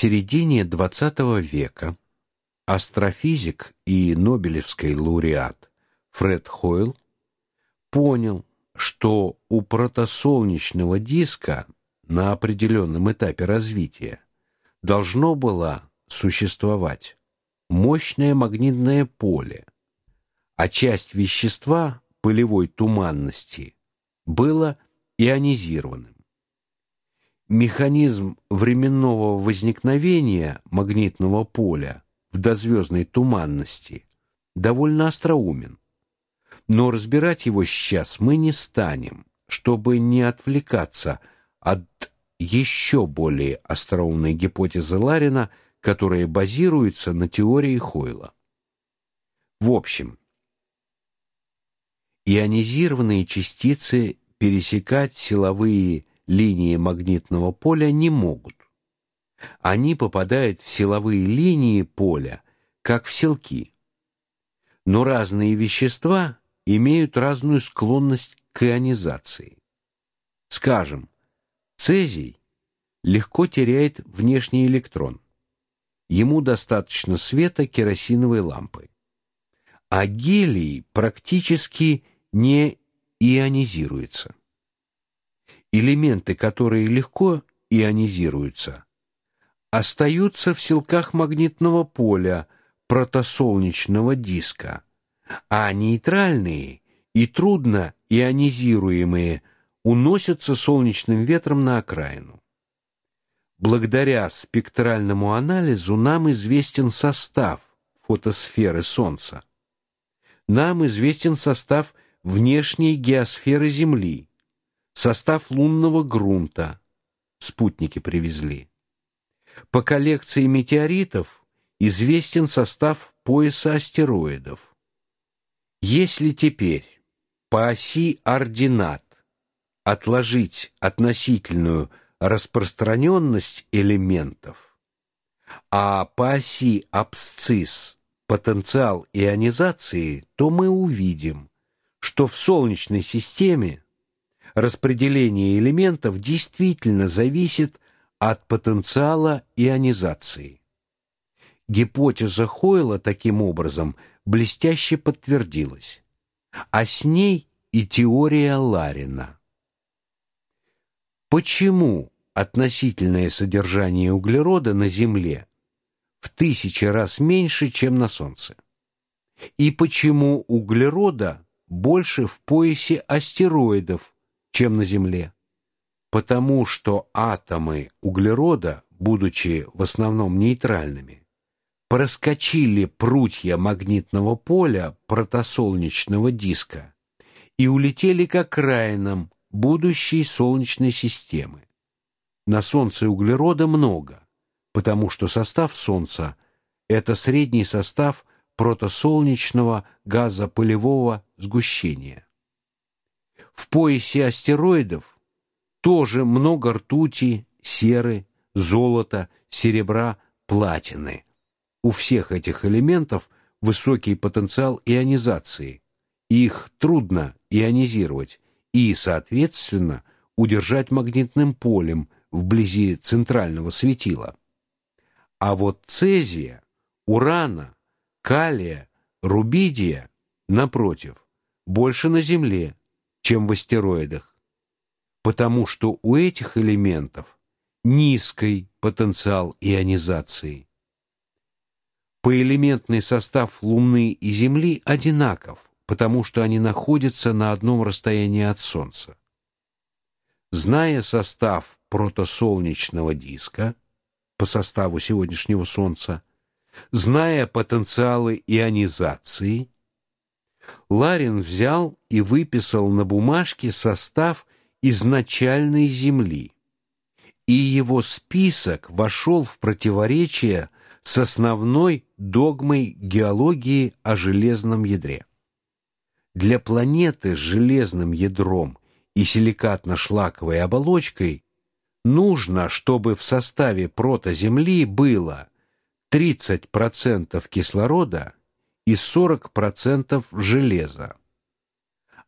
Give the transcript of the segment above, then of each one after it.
середине XX века астрофизик и Нобелевский лауреат Фред Хойл понял, что у протосолнечного диска на определенном этапе развития должно было существовать мощное магнитное поле, а часть вещества пылевой туманности было ионизированным. Механизм временного возникновения магнитного поля в дозвездной туманности довольно остроумен. Но разбирать его сейчас мы не станем, чтобы не отвлекаться от еще более остроумной гипотезы Ларина, которая базируется на теории Хойла. В общем, ионизированные частицы пересекать силовые линии магнитного поля не могут. Они попадают в силовые линии поля, как в селки. Но разные вещества имеют разную склонность к ионизации. Скажем, цезий легко теряет внешний электрон. Ему достаточно света керосиновой лампы. А гелий практически не ионизируется. Элементы, которые легко ионизируются, остаются в силках магнитного поля протосолнечного диска, а нейтральные и трудно ионизируемые уносятся солнечным ветром на окраину. Благодаря спектральному анализу нам известен состав фотосферы Солнца. Нам известен состав внешней геосферы Земли, состав лунного грунта. Спутники привезли. По коллекции метеоритов известен состав пояса астероидов. Если теперь по оси ординат отложить относительную распространенность элементов, а по оси абсцисс потенциал ионизации, то мы увидим, что в солнечной системе распределение элементов действительно зависит от потенциала ионизации. Гипотеза Хойла таким образом блестяще подтвердилась, а с ней и теория Ларина. Почему относительное содержание углерода на Земле в тысячи раз меньше, чем на Солнце? И почему углерода больше в поясе астероидов, чем на Земле? Потому что атомы углерода, будучи в основном нейтральными, проскочили прутья магнитного поля протосолнечного диска и улетели к окраинам будущей солнечной системы. На солнце углерода много, потому что состав солнца это средний состав протосолнечного газопылевого сгущения. В поясе астероидов тоже много ртути, серы, золота, серебра, платины. У всех этих элементов высокий потенциал ионизации. Их трудно ионизировать и, соответственно, удержать магнитным полем вблизи центрального светила. А вот цезия, урана, калия, рубидия напротив, больше на Земле, чем в астероидах потому что у этих элементов низкий потенциал ионизации. Поэлементный состав Луны и Земли одинаков, потому что они находятся на одном расстоянии от Солнца. Зная состав протосолнечного диска по составу сегодняшнего Солнца, зная потенциалы ионизации, Ларин взял и выписал на бумажке состав изначальной Земли, и его список вошел в противоречие с основной догмой геологии о железном ядре. Для планеты с железным ядром и силикатно-шлаковой оболочкой нужно, чтобы в составе протоземли было 30% кислорода и 40% железа.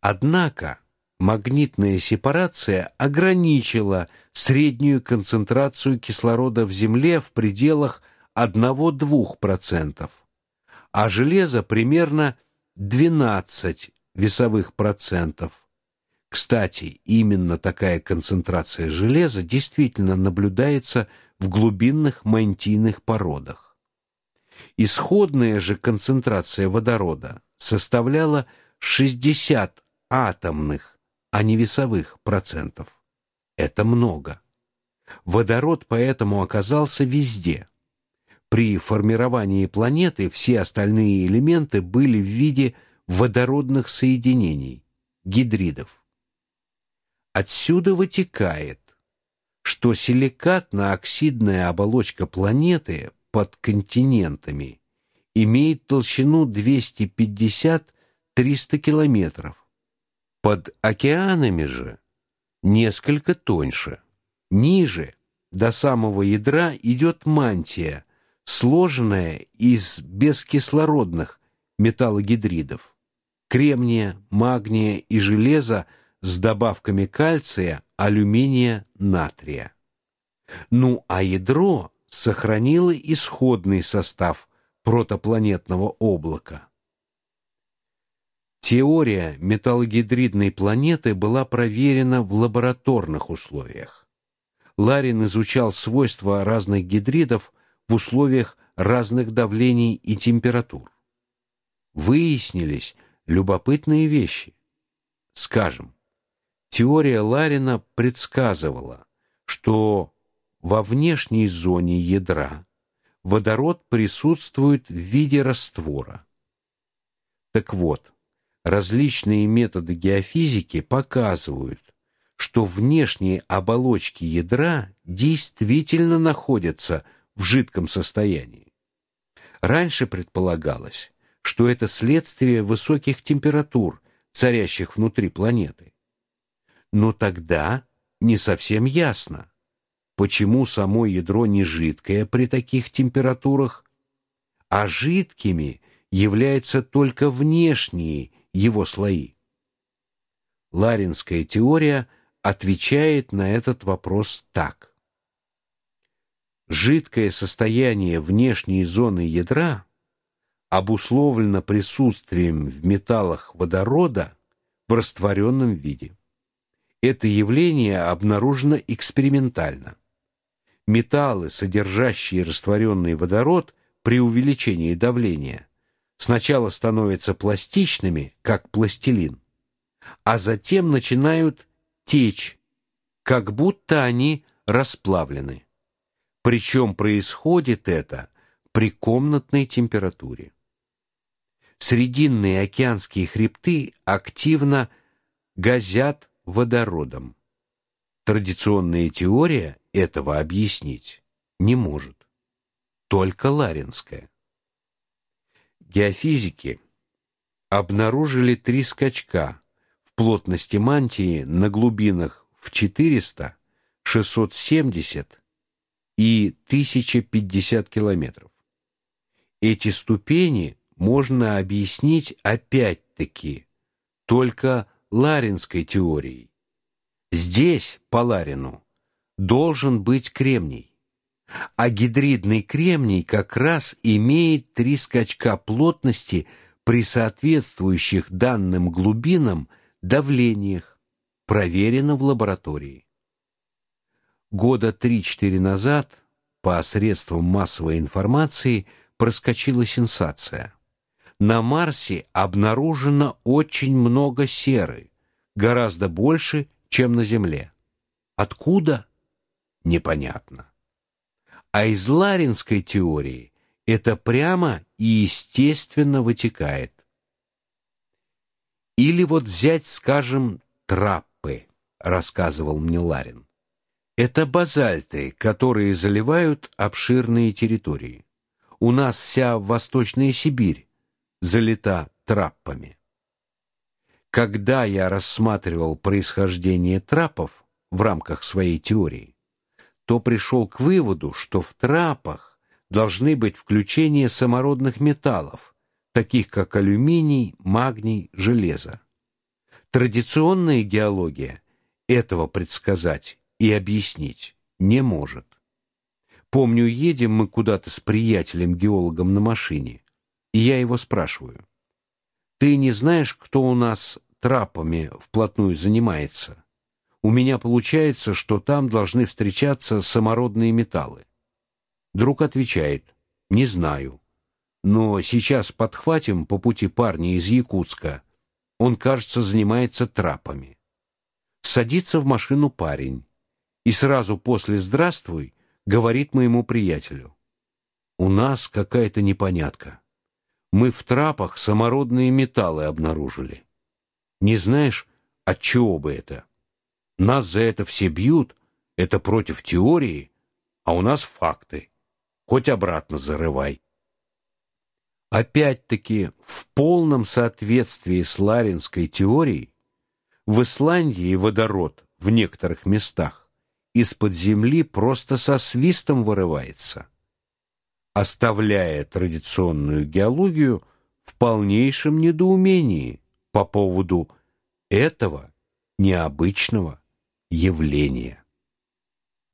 Однако магнитная сепарация ограничила среднюю концентрацию кислорода в Земле в пределах 1-2%, а железа примерно 12 весовых процентов. Кстати, именно такая концентрация железа действительно наблюдается в глубинных мантийных породах. Исходная же концентрация водорода составляла 60 атомных, а не весовых процентов. Это много. Водород поэтому оказался везде. При формировании планеты все остальные элементы были в виде водородных соединений гидридов. Отсюда вытекает, что силикатно-оксидная оболочка планеты под континентами имеет толщину 250-300 километров. Под океанами же несколько тоньше. Ниже, до самого ядра, идет мантия, сложенная из бескислородных металлогидридов: кремния, магния и железа с добавками кальция, алюминия, натрия. Ну, а ядро сохранило исходный состав протопланетного облака. Теория металлогидридной планеты была проверена в лабораторных условиях. Ларин изучал свойства разных гидридов в условиях разных давлений и температур. Выяснились любопытные вещи. Скажем, теория Ларина предсказывала, что во внешней зоне ядра водород присутствует в виде раствора. Так вот, различные методы геофизики показывают, что внешние оболочки ядра действительно находятся в жидком состоянии. Раньше предполагалось, что это следствие высоких температур, царящих внутри планеты. Но тогда не совсем ясно, почему само ядро не жидкое при таких температурах, а жидкими являются только внешние его слои. Ларинская теория отвечает на этот вопрос так: жидкое состояние внешней зоны ядра обусловлено присутствием в металлах водорода в растворенном виде. Это явление обнаружено экспериментально. Металлы, содержащие растворенный водород при увеличении давления, сначала становятся пластичными, как пластилин, а затем начинают течь, как будто они расплавлены. Причем происходит это при комнатной температуре. Срединные океанские хребты активно газят водородом. Традиционная теория этого объяснить не может. Только Ларинская геофизики обнаружили три скачка в плотности мантии на глубинах в 400, 670 и 1050 километров. Эти ступени можно объяснить опять-таки только Ларинской теорией. Здесь по Ларину должен быть кремний. А гидридный кремний как раз имеет три скачка плотности при соответствующих данным глубинам давлениях, проверено в лаборатории. Года 3-4 назад по средствам массовой информации проскочила сенсация. На Марсе обнаружено очень много серы, гораздо больше, чем на Земле. Откуда? Непонятно. А из ларинской теории это прямо и естественно вытекает. Или вот взять, скажем, траппы, рассказывал мне Ларин. Это базальты, которые заливают обширные территории. У нас вся Восточная Сибирь залита траппами. Когда я рассматривал происхождение трапов в рамках своей теории, то пришел к выводу, что в трапах должны быть включения самородных металлов, таких как алюминий, магний, железо. Традиционная геология этого предсказать и объяснить не может. Помню, едем мы куда-то с приятелем-геологом на машине, и я его спрашиваю: "Ты не знаешь, кто у нас трапами вплотную занимается?" У меня получается, что там должны встречаться самородные металлы. Друг отвечает: "Не знаю. Но сейчас подхватим по пути парня из Якутска. Он, кажется, занимается трапами". Садится в машину парень и сразу после "Здравствуй" говорит моему приятелю: "У нас какая-то непонятка. Мы в трапах самородные металлы обнаружили. Не знаешь, от чего бы это?" Нас за это все бьют, это против теории, а у нас факты. Хоть обратно зарывай. Опять-таки, в полном соответствии с ларинской теорией, в Исландии водород в некоторых местах из-под земли просто со свистом вырывается, оставляя традиционную геологию в полнейшем недоумении по поводу этого необычного явление.